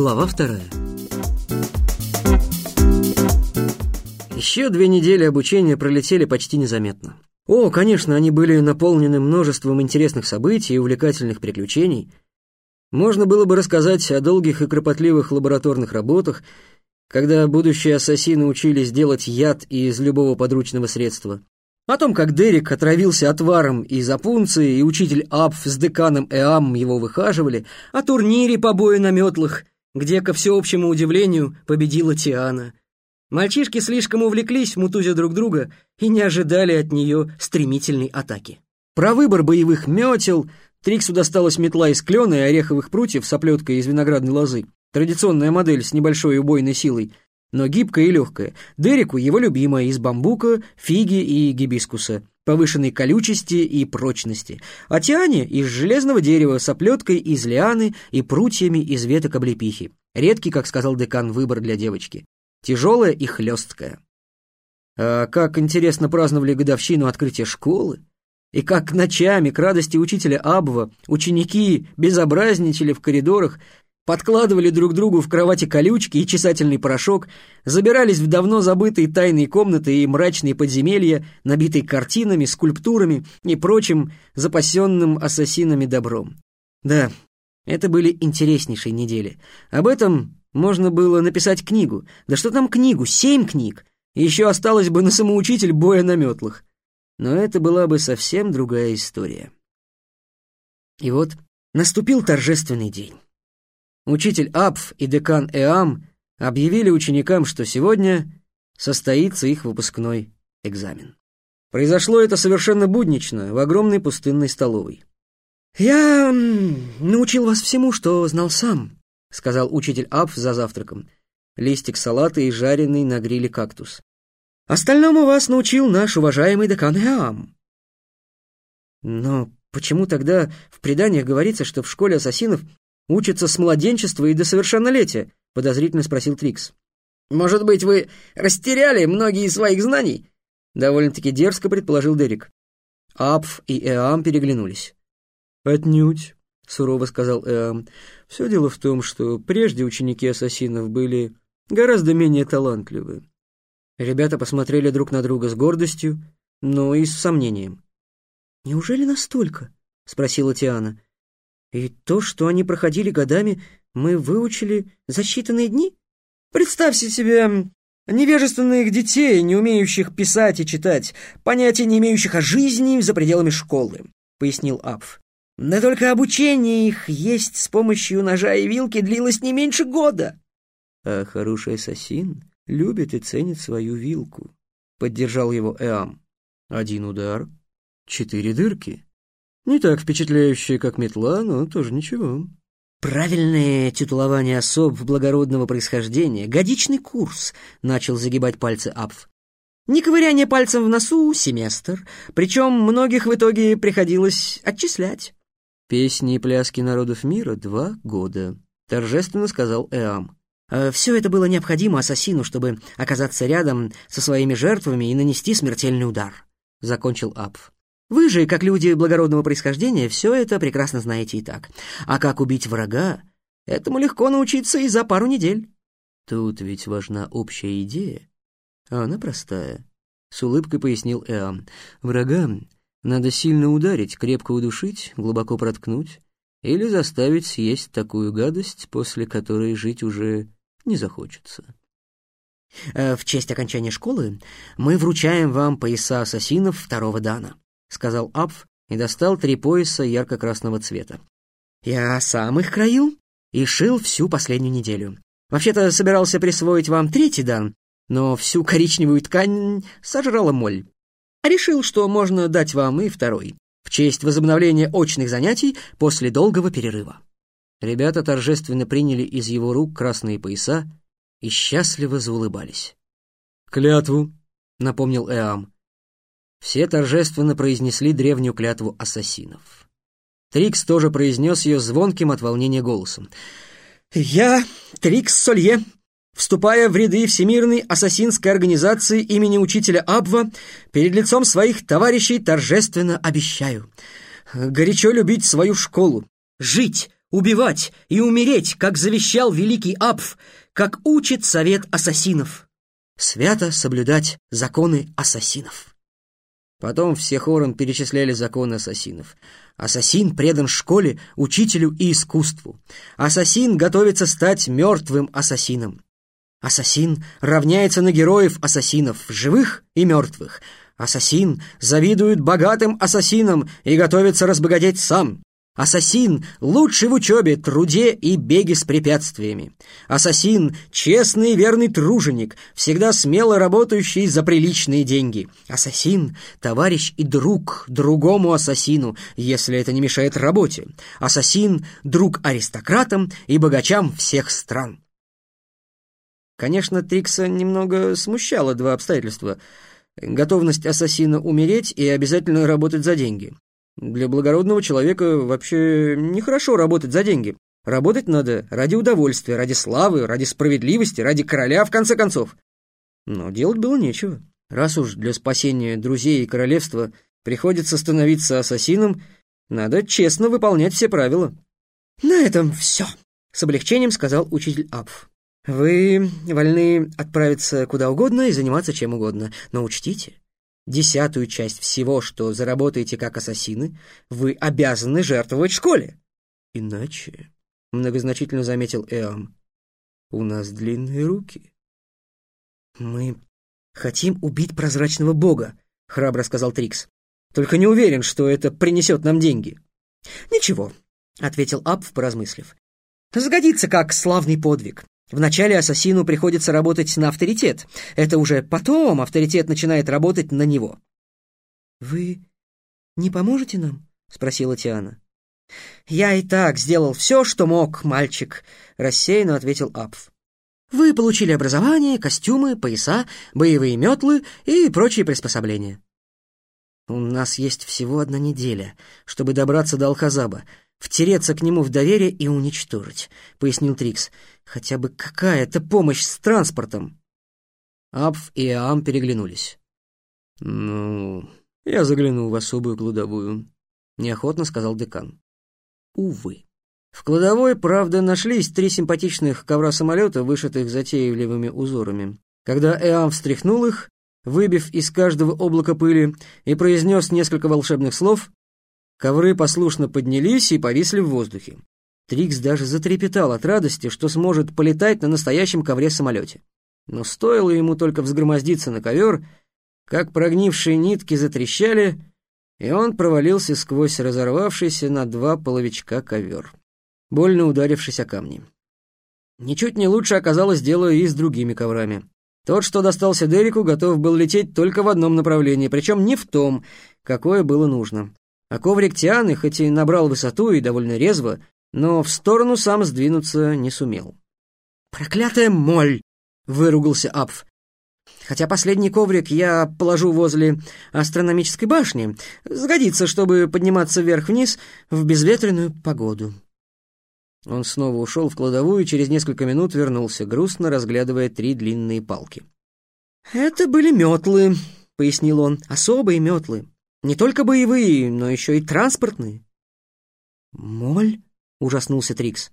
Глава вторая. Еще две недели обучения пролетели почти незаметно. О, конечно, они были наполнены множеством интересных событий и увлекательных приключений. Можно было бы рассказать о долгих и кропотливых лабораторных работах, когда будущие ассасины учились делать яд из любого подручного средства. О том, как Дерек отравился отваром из опунции, и учитель Апф с деканом Эам его выхаживали, о турнире по бою на метлах, где, ко всеобщему удивлению, победила Тиана. Мальчишки слишком увлеклись, мутузя друг друга, и не ожидали от нее стремительной атаки. Про выбор боевых метел Триксу досталась метла из клена и ореховых прутьев с оплеткой из виноградной лозы. Традиционная модель с небольшой убойной силой, но гибкая и легкая. Дереку его любимая из бамбука, фиги и гибискуса, повышенной колючести и прочности. А Тиане из железного дерева с оплеткой из лианы и прутьями из веток облепихи. Редкий, как сказал декан, выбор для девочки. Тяжелая и хлесткая. А как интересно праздновали годовщину открытия школы. И как ночами, к радости учителя Абва, ученики безобразничали в коридорах, подкладывали друг другу в кровати колючки и чесательный порошок, забирались в давно забытые тайные комнаты и мрачные подземелья, набитые картинами, скульптурами и прочим запасенным ассасинами добром. Да, это были интереснейшие недели. Об этом можно было написать книгу. Да что там книгу, семь книг. Еще осталось бы на самоучитель боя на метлах. Но это была бы совсем другая история. И вот наступил торжественный день. Учитель Апф и декан Эам объявили ученикам, что сегодня состоится их выпускной экзамен. Произошло это совершенно буднично, в огромной пустынной столовой. «Я научил вас всему, что знал сам», — сказал учитель Апф за завтраком. Листик салата и жареный на гриле кактус. «Остальному вас научил наш уважаемый декан Эам». «Но почему тогда в преданиях говорится, что в школе ассасинов учатся с младенчества и до совершеннолетия?» — подозрительно спросил Трикс. «Может быть, вы растеряли многие из своих знаний?» — довольно-таки дерзко предположил Дерек. Апф и Эам переглянулись. «Отнюдь», — сурово сказал Эам. «Все дело в том, что прежде ученики ассасинов были гораздо менее талантливы». Ребята посмотрели друг на друга с гордостью, но и с сомнением. «Неужели настолько?» — спросила Тиана. И то, что они проходили годами, мы выучили за считанные дни? Представьте себе невежественных детей, не умеющих писать и читать, понятия не имеющих о жизни за пределами школы, пояснил Апф. Да только обучение их есть с помощью ножа и вилки длилось не меньше года. А хороший ассасин любит и ценит свою вилку, поддержал его Эам. Один удар, четыре дырки. Не так впечатляющая, как метла, но тоже ничего. Правильное титулование особ благородного происхождения, годичный курс, начал загибать пальцы Апф. Не ковыряние пальцем в носу — семестр, причем многих в итоге приходилось отчислять. Песни и пляски народов мира — два года, торжественно сказал Эам. «Э, Все это было необходимо ассасину, чтобы оказаться рядом со своими жертвами и нанести смертельный удар, закончил Апф. Вы же, как люди благородного происхождения, все это прекрасно знаете и так. А как убить врага, этому легко научиться и за пару недель. Тут ведь важна общая идея, а она простая. С улыбкой пояснил Эам. Врага надо сильно ударить, крепко удушить, глубоко проткнуть или заставить съесть такую гадость, после которой жить уже не захочется. Э, в честь окончания школы мы вручаем вам пояса ассасинов второго дана. — сказал Апф и достал три пояса ярко-красного цвета. «Я сам их краил и шил всю последнюю неделю. Вообще-то собирался присвоить вам третий дан, но всю коричневую ткань сожрала моль. Решил, что можно дать вам и второй, в честь возобновления очных занятий после долгого перерыва». Ребята торжественно приняли из его рук красные пояса и счастливо заулыбались. «Клятву», — напомнил Эам. Все торжественно произнесли древнюю клятву ассасинов. Трикс тоже произнес ее звонким от волнения голосом. «Я, Трикс Солье, вступая в ряды Всемирной ассасинской организации имени учителя Абва, перед лицом своих товарищей торжественно обещаю горячо любить свою школу, жить, убивать и умереть, как завещал великий Апф, как учит совет ассасинов. Свято соблюдать законы ассасинов. Потом все хором перечисляли законы ассасинов. Ассасин предан школе, учителю и искусству. Ассасин готовится стать мертвым ассасином. Ассасин равняется на героев ассасинов, живых и мертвых. Ассасин завидует богатым ассасинам и готовится разбогатеть сам. Ассасин лучший в учебе, труде и беге с препятствиями. Ассасин — честный и верный труженик, всегда смело работающий за приличные деньги. Ассасин — товарищ и друг другому ассасину, если это не мешает работе. Ассасин — друг аристократам и богачам всех стран. Конечно, Трикса немного смущало два обстоятельства — готовность ассасина умереть и обязательно работать за деньги. Для благородного человека вообще нехорошо работать за деньги. Работать надо ради удовольствия, ради славы, ради справедливости, ради короля, в конце концов. Но делать было нечего. Раз уж для спасения друзей и королевства приходится становиться ассасином, надо честно выполнять все правила. «На этом все», — с облегчением сказал учитель Апф. «Вы вольны отправиться куда угодно и заниматься чем угодно, но учтите, десятую часть всего, что заработаете как ассасины, вы обязаны жертвовать школе. Иначе, — многозначительно заметил Эам, — у нас длинные руки. Мы хотим убить прозрачного бога, — храбро сказал Трикс. Только не уверен, что это принесет нам деньги. Ничего, — ответил Апф, поразмыслив. Сгодится как славный подвиг. Вначале ассасину приходится работать на авторитет. Это уже потом авторитет начинает работать на него. «Вы не поможете нам?» — спросила Тиана. «Я и так сделал все, что мог, мальчик», — рассеянно ответил Апф. «Вы получили образование, костюмы, пояса, боевые метлы и прочие приспособления». «У нас есть всего одна неделя, чтобы добраться до Алхазаба, втереться к нему в доверие и уничтожить», — пояснил Трикс. «Хотя бы какая-то помощь с транспортом». Апф и Аам переглянулись. «Ну, я загляну в особую кладовую», — неохотно сказал декан. Увы. В кладовой, правда, нашлись три симпатичных ковра-самолета, вышитых затейливыми узорами. Когда Эам встряхнул их, выбив из каждого облака пыли, и произнес несколько волшебных слов, Ковры послушно поднялись и повисли в воздухе. Трикс даже затрепетал от радости, что сможет полетать на настоящем ковре-самолете. Но стоило ему только взгромоздиться на ковер, как прогнившие нитки затрещали, и он провалился сквозь разорвавшийся на два половичка ковер, больно ударившись о камни. Ничуть не лучше оказалось дело и с другими коврами. Тот, что достался Дереку, готов был лететь только в одном направлении, причем не в том, какое было нужно. А коврик Тианы, хоть и набрал высоту и довольно резво, но в сторону сам сдвинуться не сумел. «Проклятая моль!» — выругался Апф. «Хотя последний коврик я положу возле астрономической башни. Сгодится, чтобы подниматься вверх-вниз в безветренную погоду». Он снова ушел в кладовую и через несколько минут вернулся, грустно разглядывая три длинные палки. «Это были метлы», — пояснил он, — «особые метлы. Не только боевые, но еще и транспортные. «Моль?» — ужаснулся Трикс.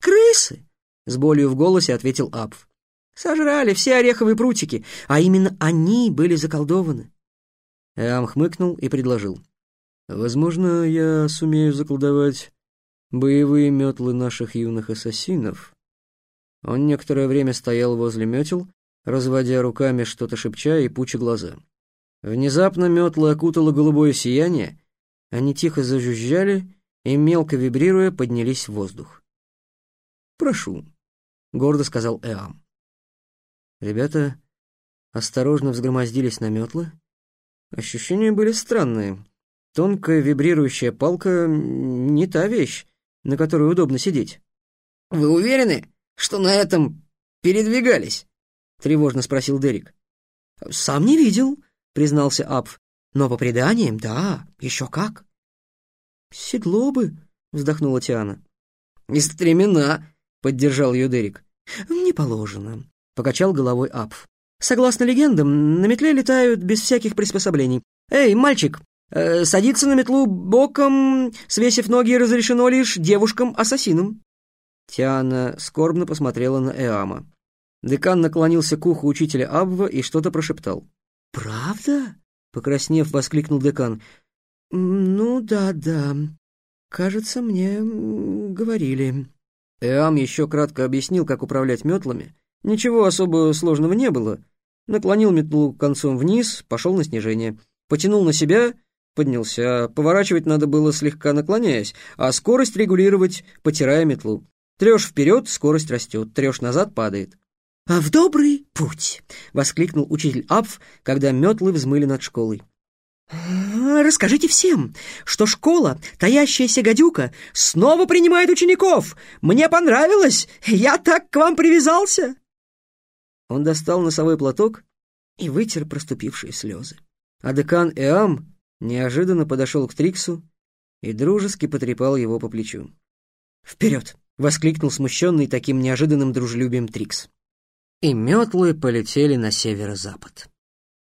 «Крысы!» — с болью в голосе ответил Апф. «Сожрали все ореховые прутики, а именно они были заколдованы». Эам хмыкнул и предложил. «Возможно, я сумею заколдовать боевые метлы наших юных ассасинов». Он некоторое время стоял возле метел, разводя руками что-то шепча и пуча глаза. Внезапно метлы окутало голубое сияние, они тихо зажужжали и, мелко вибрируя, поднялись в воздух. «Прошу», — гордо сказал Эам. Ребята осторожно взгромоздились на метлы. Ощущения были странные. Тонкая вибрирующая палка — не та вещь, на которой удобно сидеть. «Вы уверены, что на этом передвигались?» — тревожно спросил Дерек. «Сам не видел», признался Апф. «Но по преданиям, да, еще как». «Седло бы», — вздохнула Тиана. «И стремена», — поддержал ее Дерек. «Не положено», — покачал головой Апф. «Согласно легендам, на метле летают без всяких приспособлений. Эй, мальчик, Э, садиться на метлу боком, свесив ноги, разрешено лишь девушкам-ассасинам». Тиана скорбно посмотрела на Эама. Декан наклонился к уху учителя Абва и что-то прошептал. «Правда?» — покраснев, воскликнул декан. «Ну да, да. Кажется, мне говорили». Эам еще кратко объяснил, как управлять метлами. Ничего особо сложного не было. Наклонил метлу концом вниз, пошел на снижение. Потянул на себя, поднялся. Поворачивать надо было слегка наклоняясь, а скорость регулировать, потирая метлу. Трешь вперед, скорость растет, трешь назад, падает. «А в добрый путь!» — воскликнул учитель Апф, когда метлы взмыли над школой. «Расскажите всем, что школа, таящаяся гадюка, снова принимает учеников! Мне понравилось! Я так к вам привязался!» Он достал носовой платок и вытер проступившие слезы. А декан Эам неожиданно подошел к Триксу и дружески потрепал его по плечу. «Вперед!» — воскликнул смущенный таким неожиданным дружелюбием Трикс. И метлы полетели на северо-запад.